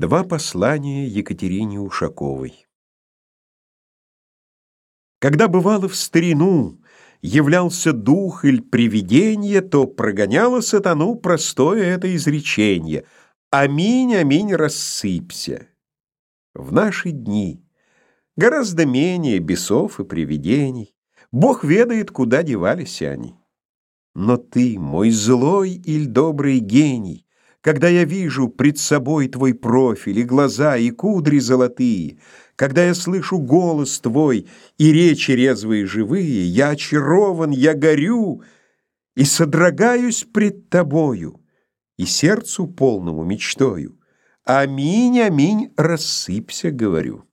Два послания Екатерине Ушаковой. Когда бывало в старину являлся дух или привидение, то прогоняло сатану простое это изречение «Аминь, аминь, рассыпься». В наши дни гораздо менее бесов и привидений. Бог ведает, куда девались они. Но ты, мой злой или добрый гений, когда я вижу пред собой твой профиль, и глаза, и кудри золотые, когда я слышу голос твой и речи резвые живые, я очарован, я горю и содрогаюсь пред тобою, и сердцу полному мечтою. Аминь, аминь, рассыпься, говорю.